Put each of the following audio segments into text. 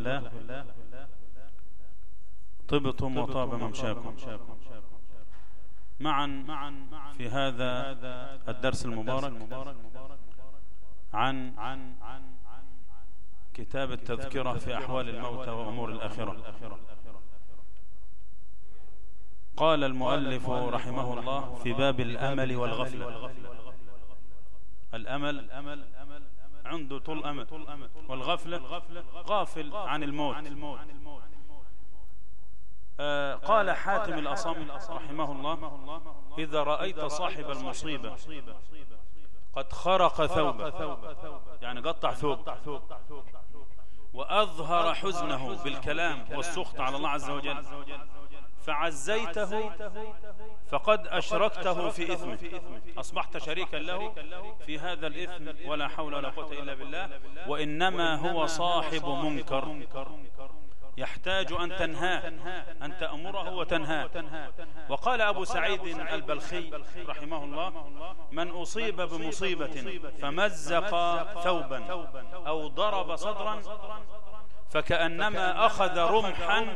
الله. طبتم وطاب ممشاكم. معا في هذا الدرس المبارك عن كتاب التذكرة في أحوال الموتى وأمور الآخرة. قال المؤلف رحمه الله في باب الأمل والغفلة. الأمل عنده طول أمل والغفلة غافل عن الموت. آه قال حاتم الأصم رحمه الله إذا رأيت صاحب المصيبة قد خرق ثوبه. يعني قطع ثوب وأظهر حزنه بالكلام والسخط على الله عز وجل. فعزيته فقد أشركته في إثمه. أصبحت شريكا له في هذا الإثم ولا حول ولا قوة إلا بالله وإنما هو صاحب منكر. يحتاج أن تنهاه أن تأمره وتنهاه. وقال أبو سعيد البلخي رحمه الله من أصيب بمصيبة فمزق ثوبا أو ضرب صدرا فكأنما أخذ رمحا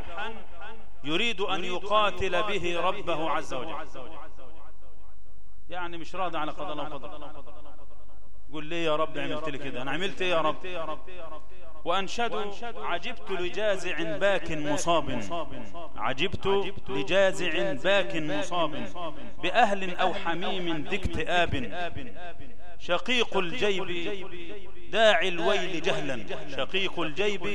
يريد أن يقاتل به ربه عز وجل. يعني مش راضي على قضاء الله وقدر قل لي يا رب عملت لي كده أنا عملت إيه يا رب؟ وأنشدوا عجبت لجازع باك مصاب. عجبت لجازع باك مصاب. بأهل أو حميم ذي اكتئاب شقيق الجيب. داعي الويل جهلا. شقيق الجيب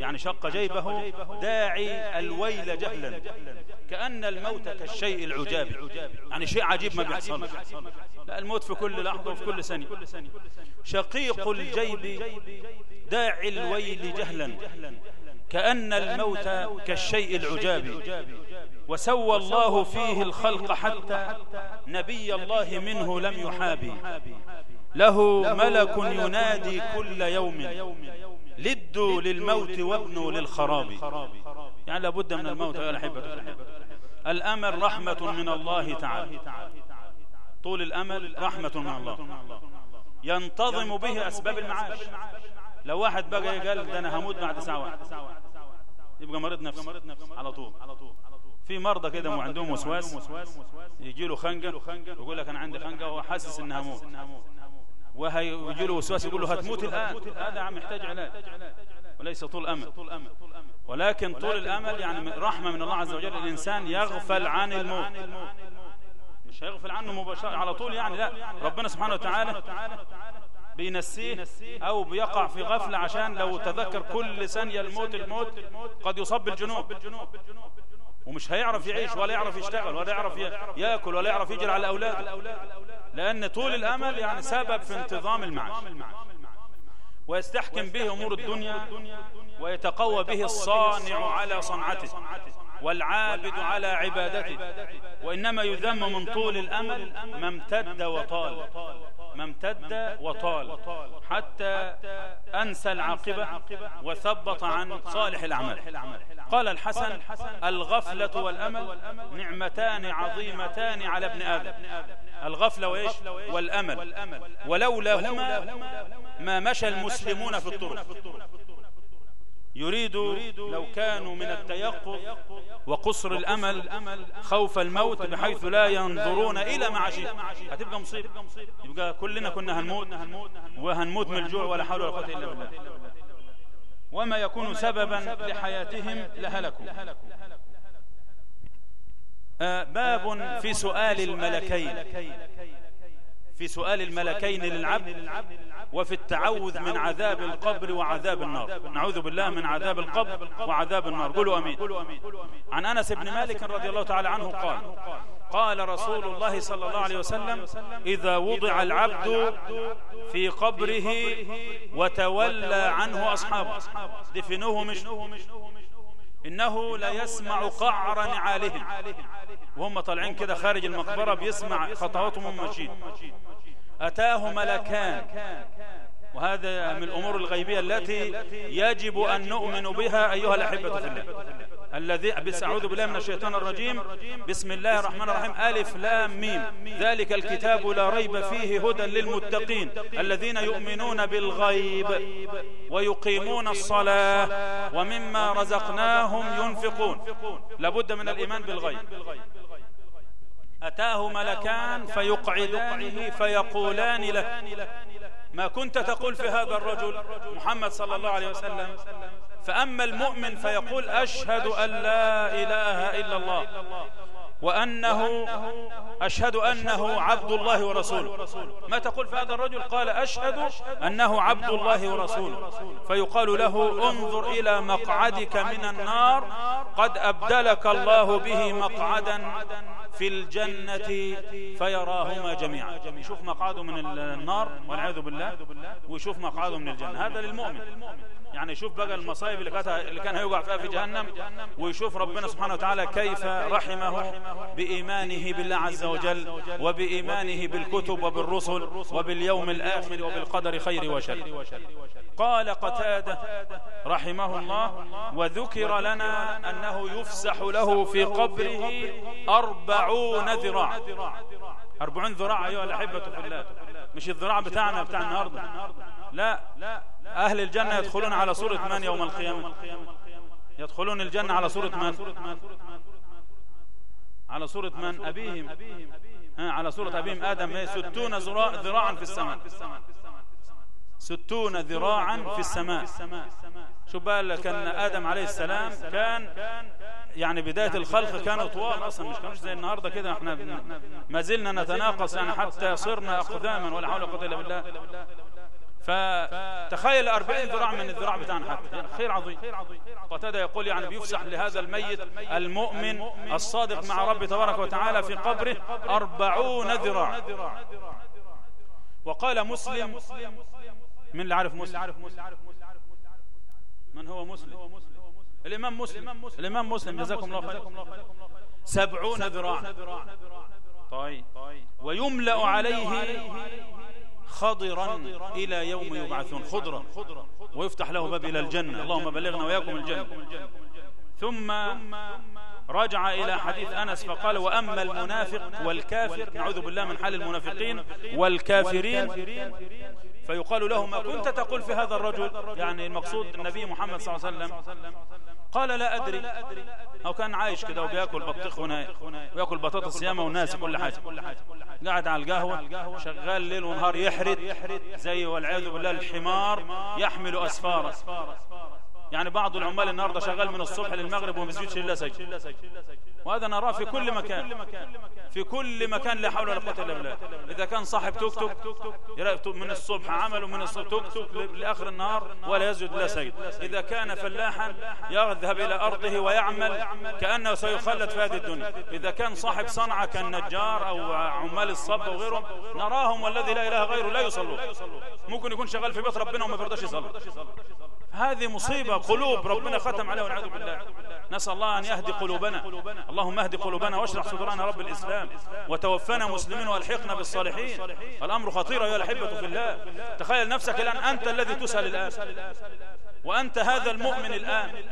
يعني شق جيبه داعي الويل جهلا. كأن الموت كالشيء العجاب. يعني شيء عجيب ما بيحصل. لا الموت في كل لحظة وفي كل ثانية. شقيق الجيب داعي الويل جهلا. كأن الموت كالشيء العجاب. وسوى الله فيه الخلق حتى نبي الله منه لم يحابي. له ملك ينادي كل يوم. لدوا للموت وابنوا للخراب. يعني لابد من الموت يا الأحبة. الأمل رحمة من الله تعالى. طول الأمل رحمة من الله. ينتظم به أسباب المعاش. لو واحد بقى قال ده أنا هموت بعد ساعة. يبقى مريض نفسه على طول. في مرضى كده وعندهم وسواس. يجي له خنقة ويقول لك أنا عندي خنقة وهو حاسس إنها موت ويجي له وسواس يقول له هتموت الآن. هذا عم يحتاج علاج. وليس طول أمل ولكن طول الأمل يعني رحمة من الله عز وجل الإنسان يغفل عن الموت. مش هيغفل عنه مباشرة على طول يعني لا. ربنا سبحانه وتعالى بينسيه أو بيقع في غفلة عشان لو تذكر كل ثانية الموت الموت قد يصاب بالجنوب ومش هيعرف يعيش ولا يعرف يشتغل ولا يعرف يأكل ولا يعرف يجري على أولاده. لأن طول الأمل يعني سبب في انتظام المعاش. ويستحكم به أمور الدنيا ويتقوى به الصانع على صنعته. والعابد على عبادته. وإنما يذم من طول الأمل ما امتد وطال. ما امتد وطال. حتى أنسى العاقبة وثبط عن صالح الأعمال. قال الحسن الغفلة والأمل نعمتان عظيمتان على ابن آدم. الغفلة وإيش؟ والأمل. ولولاهما ما مشى المسلمون في الطرق. يريد لو كانوا من التيقظ وقصر الأمل خوف الموت بحيث لا ينظرون إلى معاشهم. هتبقى مصيبة. يبقى كلنا كنا هنموت. وهنموت من الجوع ولا حول ولا قوة إلا بالله. وما يكون سببا لحياتهم لهلكوا. آه باب في سؤال الملكين. في سؤال الملكين للعبد وفي التعوذ من عذاب القبر وعذاب النار. نعوذ بالله من عذاب القبر وعذاب النار. قولوا أمين. عن أنس بن مالك رضي الله تعالى عنه قال قال رسول الله صلى الله عليه وسلم إذا وضع العبد في قبره وتولى عنه أصحابه. دفنوه مش إنه لا يسمع قعر نعالهم. وهم طالعين كده خارج المقبرة بيسمع خطواتهم ماشيين أتاه ملكان. وهذا من الأمور الغيبية التي يجب أن نؤمن بها أيها الأحبة في الله. الذي أعوذ بالله من الشيطان الرجيم. بسم الله الرحمن الرحيم. ألف لام ميم. ذلك الكتاب لا ريب فيه هدى للمتقين. الذين يؤمنون بالغيب ويقيمون الصلاة ومما رزقناهم ينفقون. لابد من الإيمان بالغيب. أتاه ملكان فيقعدانه فيقولان له ما كنت تقول في هذا الرجل محمد صلى الله عليه وسلم فأما المؤمن فيقول أشهد أن لا إله إلا الله. وأنه أشهد أنه عبد الله ورسوله. ما تقول في هذا الرجل؟ قال أشهد أنه عبد الله ورسوله. فيقال له انظر إلى مقعدك من النار. قد أبدلك الله به مقعدا في الجنة فيراهما جميعا. يشوف مقعده من النار والعياذ بالله. ويشوف مقعده من الجنة. هذا للمؤمن. يعني يشوف بقى المصايب اللي, كانت اللي كان هيوقع فيها في جهنم ويشوف ربنا سبحانه وتعالى كيف رحمه بإيمانه بالله عز وجل وبإيمانه بالكتب وبالرسل وباليوم الآخر وبالقدر خير وشر. قال قتادة رحمه الله وذكر لنا أنه يفسح له في قبره أربعون ذراع. أربعون ذراع أيها الأحبة في الله. مش الذراع بتاعنا بتاع النهاردة. لا. أهل الجنة يدخلون على صورة من يوم القيامة؟ يدخلون الجنة على صورة من؟ على صورة من؟ أبيهم. على صورة أبيهم. آدم ستون ذراعا في السماء. ستون ذراعا في السماء. شو بقى كان آدم عليه السلام كان يعني بداية الخلق كانوا طوال أصلا مش كانوش زي النهاردة كده. إحنا ما زلنا نتناقص يعني حتى صرنا أقداما ولا حول ولا قوة إلا بالله. فتخيل أربعين ذراع من الذراع بتاعنا حتى. خير عظيم. قتادة يقول يعني بيفسح لهذا الميت المؤمن الصادق مع رب تبارك وتعالى في قبره أربعون ذراع. وقال مسلم من اللي عارف مسلم؟ من هو مسلم؟ الإمام مسلم. الإمام مسلم. جزاكم الله خير. سبعون ذراع. طيب. ويملأ عليه خضرا إلى يوم يبعثون. خضرا. ويفتح له باب إلى الجنة. اللهم بلغنا وياكم الجنة. ثم رجع إلى حديث أنس فقال وأما المنافق والكافر نعوذ بالله من حال المنافقين والكافرين فيقال له ما كنت تقول في هذا الرجل؟ يعني المقصود النبي محمد صلى الله عليه وسلم قال لا أدري. أو كان عايش كده وبياكل بطيخ وناي. وياكل بطاطس ياما وناس كل حاجة. قاعد على القهوة شغال ليل ونهار يحرد زي والعياذ بالله الحمار يحمل أسفارا يعني بعض العمال النهاردة شغال من الصبح للمغرب وما بيسجدش إلا سجد وهذا نراه في كل مكان. في كل مكان لا حول ولا قوة إلا بالله. إذا كان صاحب توك توك من الصبح عمله من الصبح توك توك لآخر النهار ولا يسجد لا سجد إذا كان فلاحا يذهب إلى أرضه ويعمل كأنه سيخلد في هذه الدنيا. إذا كان صاحب صنعة كالنجار أو عمال الصب وغيرهم نراهم والذي لا إله غيره لا يصلون. ممكن يكون شغال في بيت ربنا وما بيرضاش يصلي. هذه مصيبة قلوب ربنا ختم عليها والعياذ بالله نسأل الله أن يهدي قلوبنا اللهم اهدي قلوبنا واشرح صدورنا رب الإسلام. وتوفنا مسلمين والحقنا بالصالحين. الأمر خطير يا الأحبة في الله. تخيل نفسك الآن أنت الذي تسأل الآن. وأنت هذا المؤمن الآن.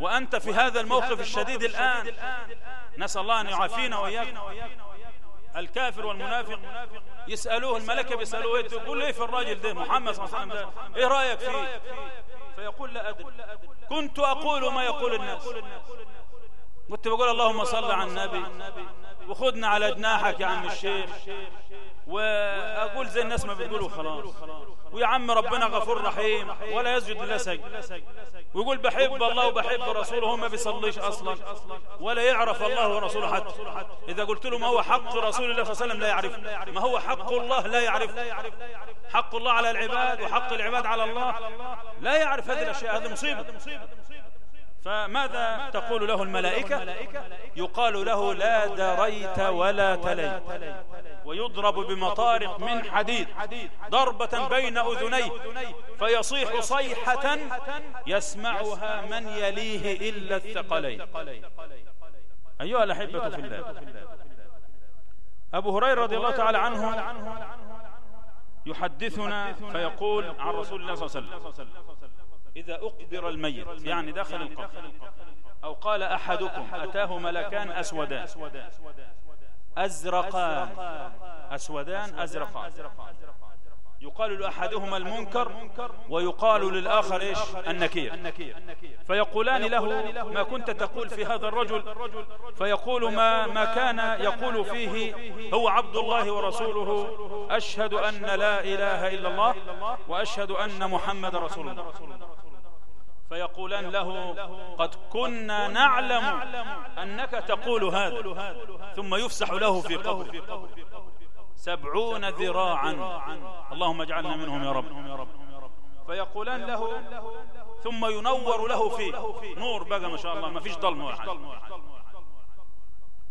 وأنت في هذا الموقف الشديد الآن. نسأل الله أن يعافينا وإياكم الكافر والمنافق يسألوه الملكة بيسألوه يقول إيه في الراجل ده؟ محمد صلى الله عليه وسلم ده. إيه رأيك فيه؟ فيقول لا أدري. كنت أقول ما يقول الناس. كنت بقول اللهم صل على النبي. وخدنا على جناحك يا عم الشيخ. وأقول زي الناس ما بتقولوا خلاص. ويا عم ربنا غفور رحيم. ولا يسجد الا سجد ويقول بحب الله وبحب رسوله هو ما بيصليش أصلا. ولا يعرف الله ورسوله حتى. إذا قلت له ما هو حق رسول الله صلى الله عليه وسلم لا يعرف. ما هو حق الله؟ لا يعرف. حق الله على العباد وحق العباد على الله. لا يعرف هذه الأشياء هذه مصيبة. فماذا تقول له الملائكة؟ يقال له لا دريت ولا تليت. ويضرب بمطارق من حديد ضربة بين أذنيه فيصيح صيحة يسمعها من يليه إلا الثقلين. أيها الأحبة في الله أبو هريرة رضي الله تعالى عنه يحدثنا فيقول عن رسول الله صلى الله عليه وسلم إذا أقبر الميت يعني داخل القبر. أو قال أحدكم أتاه ملكان أسودان. أزرقان. أسودان أزرقان. يقال لأحدهما المنكر ويقال للآخر إيش؟ النكير. فيقولان له ما كنت تقول في هذا الرجل. فيقول ما, ما كان يقول فيه هو عبد الله ورسوله. أشهد أن لا إله إلا الله وأشهد أن محمد رسول الله. فيقولان له قد كنا نعلم أنك تقول هذا ثم يفسح له في قبره. سبعون ذراعا. اللهم اجعلنا منهم يا رب. فيقولان له ثم ينور له فيه. نور بقى ما شاء الله ما فيش ظلم ولا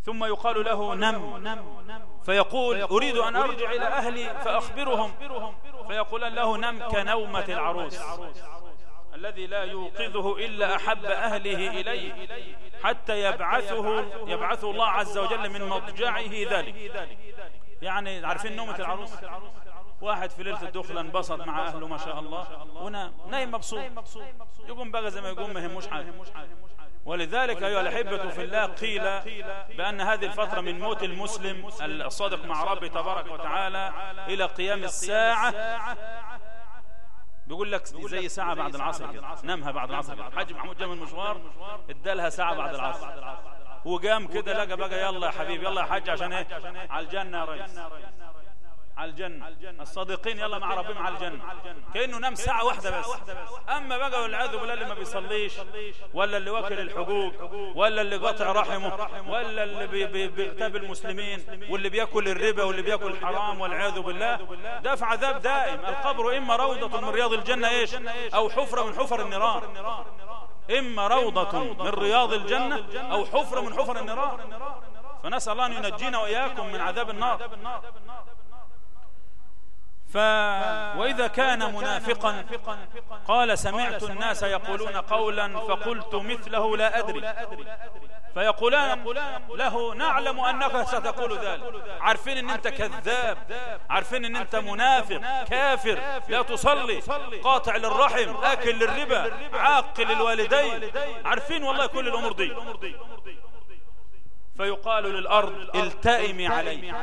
ثم يقال له نم. فيقول أريد أن أرجع إلى أهلي فأخبرهم. فيقولان له نم كنومة العروس. الذي لا يوقظه إلا أحب أهله إليه حتى يبعثه يبعثه الله عز وجل من مضجعه ذلك. يعني عارفين نومة العروس؟ واحد في ليلة الدخلة انبسط مع أهله ما شاء الله ونام نايم مبسوط يقوم بقى زي ما يقوم ما يهموش حاجة. ولذلك أيها الأحبة في الله قيل بأن هذه الفترة من موت المسلم الصادق مع ربه تبارك وتعالى إلى قيام الساعة بيقول لك زي ساعة بعد العصر كده. نامها بعد العصر حاج محمود جاب المشوار ادالها ساعة بعد العصر. وقام كده لقى بقى يلا يا حبيبي يلا يا حاج عشان إيه؟ على الجنة يا ريس. على الجنة. الصادقين يلا مع ربهم على الجنة. كأنه نام ساعة واحدة بس. أما بقى والعياذ بالله اللي ما بيصليش ولا اللي واكل الحقوق ولا اللي قاطع رحمه ولا اللي بي بي بيغتاب المسلمين واللي بيأكل الربا واللي بيأكل الحرام والعياذ بالله. ده في عذاب دائم. القبر إما روضة من رياض الجنة إيش؟ أو حفرة من حفر النيران. إما روضة من رياض الجنة أو حفرة من حفر النيران. فنسأل الله أن ينجينا وإياكم من عذاب النار. وإذا كان منافقا قال سمعت الناس يقولون قولا فقلت مثله لا أدري. فيقولان له نعلم أنك ستقول ذلك. عارفين أن أنت كذاب عارفين أن أنت منافق كافر لا تصلي قاطع للرحم آكل للربا عاق للوالدين. عارفين والله كل الأمور دي. فيقال للأرض التئمي عليه.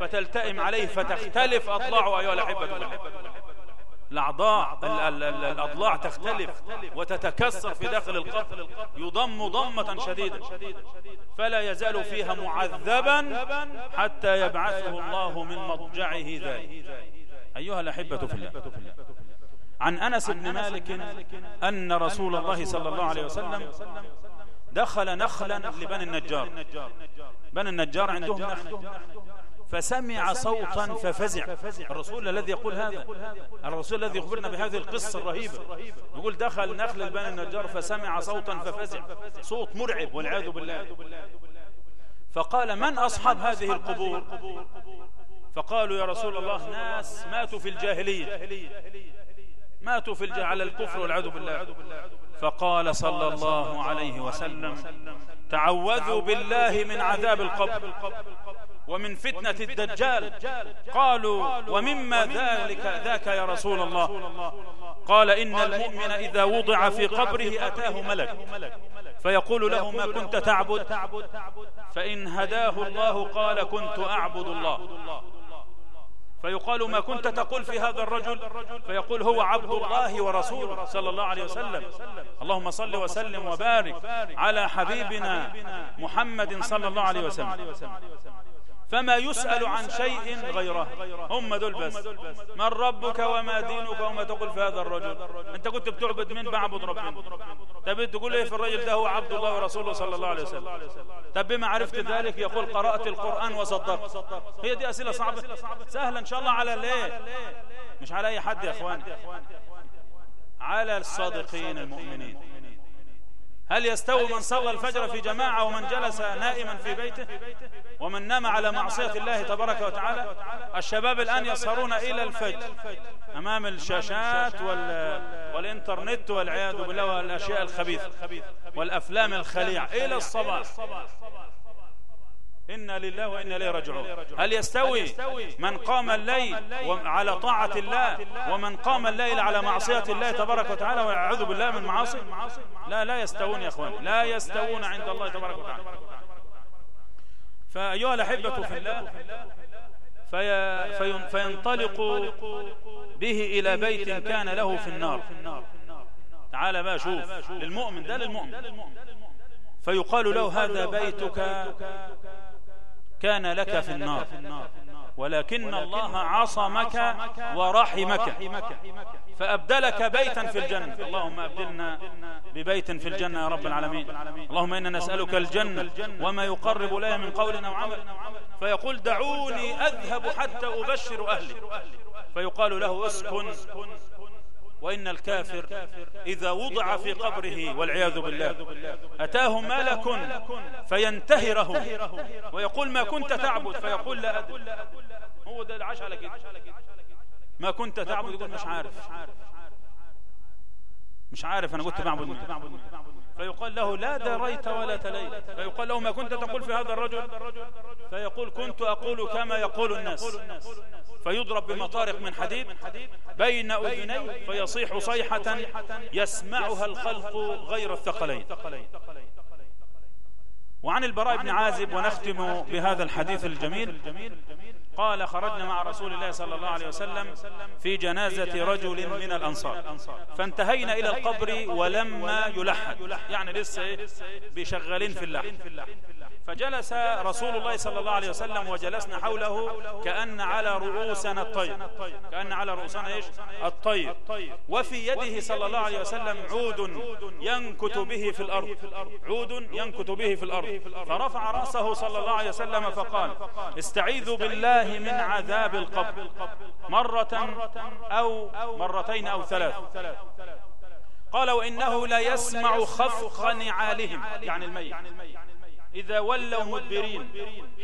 فتلتئم عليه فتختلف أضلاعه أيها الأحبة الأعضاء الأضلاع تختلف وتتكسر في داخل القبر. يضم ضمة شديدة. فلا يزال فيها معذبا حتى يبعثه الله من مضجعه ذلك. أيها الأحبة في الله عن أنس بن مالك أن رسول الله صلى الله عليه وسلم دخل نخلا لبني النجار. بني النجار عندهم نخل. فسمع صوتا ففزع. الرسول الذي يقول هذا. الرسول الذي يخبرنا بهذه القصة الرهيبة. يقول دخل نخل البني النجار فسمع صوتا ففزع. صوت مرعب والعياذ بالله. فقال من أصحاب هذه القبور؟ فقالوا يا رسول الله ناس ماتوا في الجاهلية. ماتوا في الجاهلية. على الكفر والعياذ بالله. فقال صلى الله عليه وسلم تعوذوا بالله من عذاب القبر ومن فتنة الدجال. قالوا ومما ذلك ذاك يا رسول الله. قال إن المؤمن إذا وضع في قبره أتاه ملك. فيقول له ما كنت تعبد؟ فإن هداه الله قال كنت أعبد الله. فيقال ما كنت تقول في هذا الرجل فيقول هو عبد الله ورسوله صلى الله عليه وسلم. اللهم صل وسلم وبارك على حبيبنا محمد صلى الله عليه وسلم. فما يسأل عن شيء غيره. هم دول بس. من ربك وما دينك وما تقول في هذا الرجل. انت كنت بتعبد من بعبد ربنا. طب تقول إيه في الرجل ده هو عبد الله ورسوله صلى الله عليه وسلم. طب بما عرفت ذلك يقول قرأت القرآن وصدقت هي دي أسئلة صعبة. سهلة إن شاء الله على ليه مش على أي حد يا أخوان. على الصادقين المؤمنين. هل يستوي من صلى الفجر في جماعة ومن جلس نائما في بيته؟ ومن نام على معصية الله تبارك وتعالى؟ الشباب الآن يسهرون إلى الفجر. أمام الشاشات والإنترنت والعياذ بالله والأشياء الخبيثة والأفلام الخليعة. إلى الصباح. إنا لله وإنا إليه راجعون. هل يستوي من قام الليل على طاعة الله ومن قام الليل على معصية الله تبارك وتعالى ويعوذ بالله من معاصي؟ لا لا يستوون يا أخوان. لا يستوون عند الله تبارك وتعالى. فأيها الأحبة في الله في فينطلق به إلى بيت كان له في النار. تعال بقى شوف. للمؤمن ده للمؤمن. فيقال له هذا بيتك كان لك في النار. ولكن الله عصمك ورحمك. فأبدلك بيتا في الجنة. اللهم أبدلنا ببيت في الجنة يا رب العالمين. اللهم إنا نسألك الجنة وما يقرب لها من قول أو عمل. فيقول دعوني أذهب حتى أبشر أهلي. فيقال له اسكن. وإن الكافر إذا وضع في قبره والعياذ بالله. أتاه ملك فينتهره. ويقول ما كنت تعبد فيقول لا أدري. هو ده العش على كده ما كنت تعبد يقول مش عارف. مش عارف أنا كنت بعبد فيقال له لا دريت ولا تليت. فيقال له ما كنت تقول في هذا الرجل؟ فيقول كنت أقول كما يقول الناس. فيضرب بمطارق من حديد بين أذنيه فيصيح صيحة يسمعها الخلق غير الثقلين. وعن البراء بن عازب ونختم بهذا الحديث الجميل. قال خرجنا مع رسول الله صلى الله عليه وسلم في جنازة رجل من الأنصار. فانتهينا إلى القبر ولما يلحد. يعني لسه بشغالين في اللحد. فجلس رسول الله صلى الله عليه وسلم وجلسنا حوله كأن على رؤوسنا الطير. كأن على رؤوسنا إيش؟ الطير. وفي يده صلى الله عليه وسلم عود ينكت به في الأرض. عود ينكت به في الأرض. فرفع رأسه صلى الله عليه وسلم فقال استعيذوا بالله من عذاب القبر. مرة أو مرتين أو ثلاث. قال وإنه لا يسمع خفق نعالهم. يعني الميت. إذا ولوا مدبرين.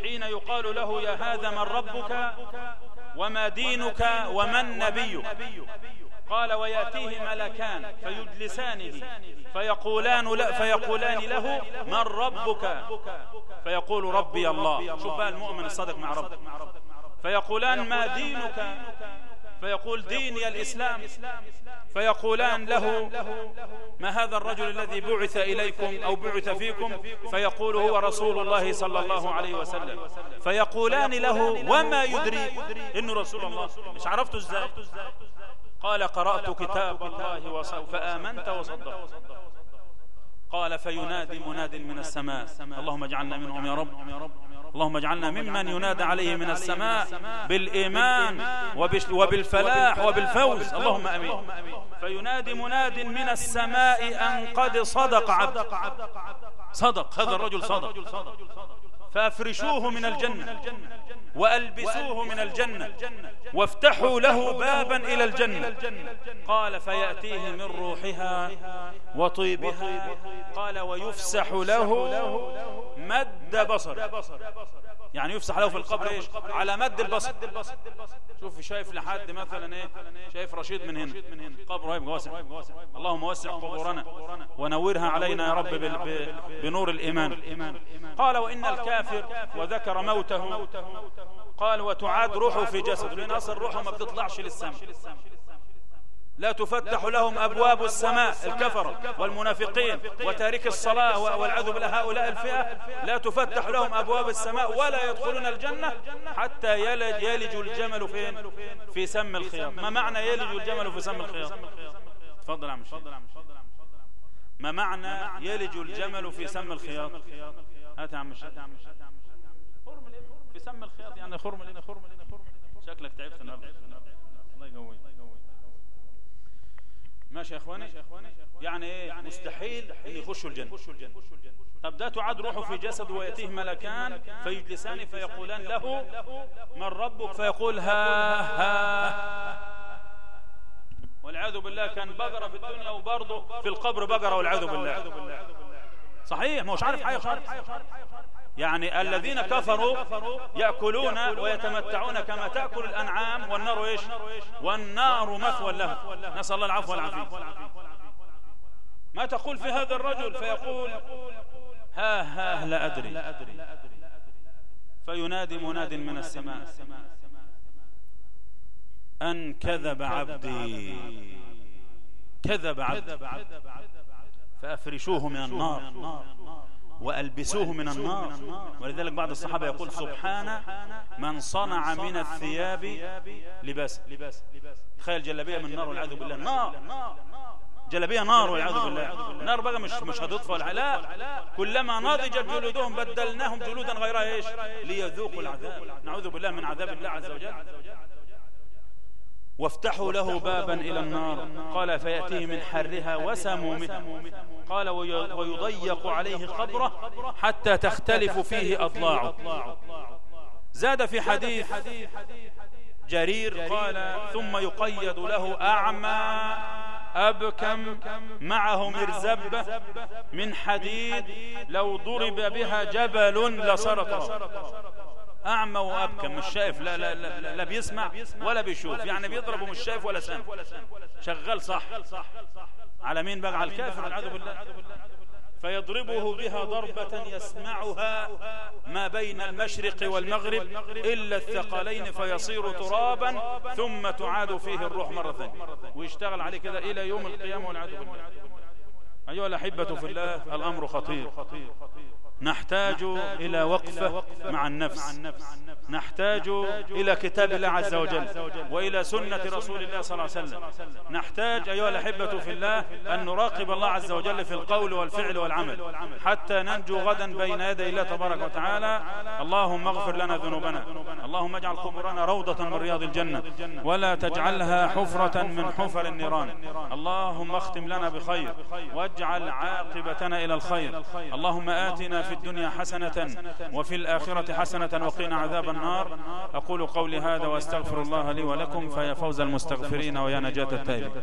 حين يقال له يا هذا من ربك وما دينك ومن نبيك قال ويأتيه ملكان فيجلسانه. فيقولان, لا فيقولان له من ربك. فيقول ربي الله. شوف بقى المؤمن الصادق مع ربك فيقولان ما دينك. فيقول ديني الإسلام. فيقولان له ما هذا الرجل الذي بعث إليكم أو بعث فيكم. فيقول هو رسول الله صلى الله عليه وسلم. فيقولان له وما يدري إنه رسول الله. مش عرفته إزاي؟ قال قرأت كتاب الله فآمنت وصدقت. قال فينادي مناد من السماء. اللهم اجعلنا منهم يا رب. اللهم اجعلنا ممن ينادى عليه من السماء بالإيمان وبالفلاح وبالفوز. اللهم أمين. فينادي مناد من السماء أن قد صدق عبد صدق. هذا الرجل صدق. فافرشوه من الجنة. وألبسوه من الجنة. وافتحوا له بابا إلى الجنة. قال فيأتيه من روحها وطيبها. قال ويفسح له مد بصر يعني يفسح له في القبر إيش؟ على مد البصر. شوف شايف لحد مثلا إيه؟ شايف رشيد من هنا. قبره هيبقى واسع اللهم وسع قبورنا ونورها علينا يا رب بنور الإيمان. قال وإن الكافر وذكر موته. قال وتعاد روحه في جسد لأن اصل روحه ما بتطلعش للسماء. لا تفتح لهم أبواب السماء الكفر والمنافقين وتارك الصلاة والعذب بالله هؤلاء الفئة. لا تفتح لهم أبواب السماء ولا يدخلون الجنة حتى يلج, الجمل فين في سم الخياط. ما معنى يلج الجمل في سم الخياط؟ تفضل عم ما معنى يلج الجمل في سم الخياط؟ هات يا عم في سم الخياط يعني خرم خرم شكلك تعبت النهارده. الله يقوي ماشي يا إخواني؟ يعني إيه؟ مستحيل ان يخشوا الجنة. طب ده تعاد روحه في جسد ويأتيه ملكان فيجلسان فيقولان له من ربك؟ فيقول ها ها. والعياذ بالله كان بقرة في الدنيا وبرضه في القبر بقرة والعياذ بالله. صحيح؟ مش عارف حاجة خالص. يعني الذين كفروا يأكلون ويتمتعون كما تأكل الأنعام والنار إيش والنار مثوى لهم. نسأل الله العفو والعافية. ما تقول في هذا الرجل فيقول ها ها لا أدري. فينادي مناد من السماء أن كذب عبدي. كذب عبدي. فأفرشوه من النار. وألبسوه من النار. ولذلك بعض الصحابة يقول سبحان من صنع من الثياب لباس. تخيل جلبية من النار والعياذ بالله. نار. جلبية نار. والعياذ بالله. النار بقى مش مش هتطفى ولا لا كلما نضجت جلودهم بدلناهم جلودا غيرها إيش؟ ليذوقوا العذاب. نعوذ بالله من عذاب الله عز وجل. وافتحوا له بابا إلى النار. قال فيأتيه من حرها وسمومها قال ويضيق عليه قبره حتى تختلف فيه أضلاعه. زاد في حديث جرير قال ثم يقيد له أعمى أبكم معه مرزبة من حديد لو ضرب بها جبل لسرق أعمى وأبكم مش شايف لا, لا, لا, لا بيسمع ولا بيشوف. يعني بيضربه مش شايف ولا سامع. شغال صح. على مين بقى؟ على الكافر والعياذ بالله. فيضربه بها ضربة يسمعها ما بين المشرق والمغرب إلا الثقلين فيصير ترابا ثم تعاد فيه الروح مرة ثانية. ويشتغل عليه كده إلى يوم القيامة والعياذ بالله. أيها الأحبة في الله الأمر خطير. نحتاج إلى وقفة مع النفس. نحتاج إلى كتاب الله عز وجل وإلى سنة رسول الله صلى الله عليه وسلم. نحتاج أيها الأحبة في الله أن نراقب الله عز وجل في القول والفعل والعمل. حتى ننجو غدا بين يدي الله تبارك وتعالى. اللهم اغفر لنا ذنوبنا. اللهم اجعل قبورنا روضة من رياض الجنة. ولا تجعلها حفرة من حفر النيران. اللهم اختم لنا بخير واجعل عاقبتنا إلى الخير. اللهم آتنا في الدنيا حسنة وفي الآخرة حسنة وقنا عذاب النار. أقول قولي هذا وأستغفر الله لي ولكم فيا فوز المستغفرين ويا نجاة التائبين.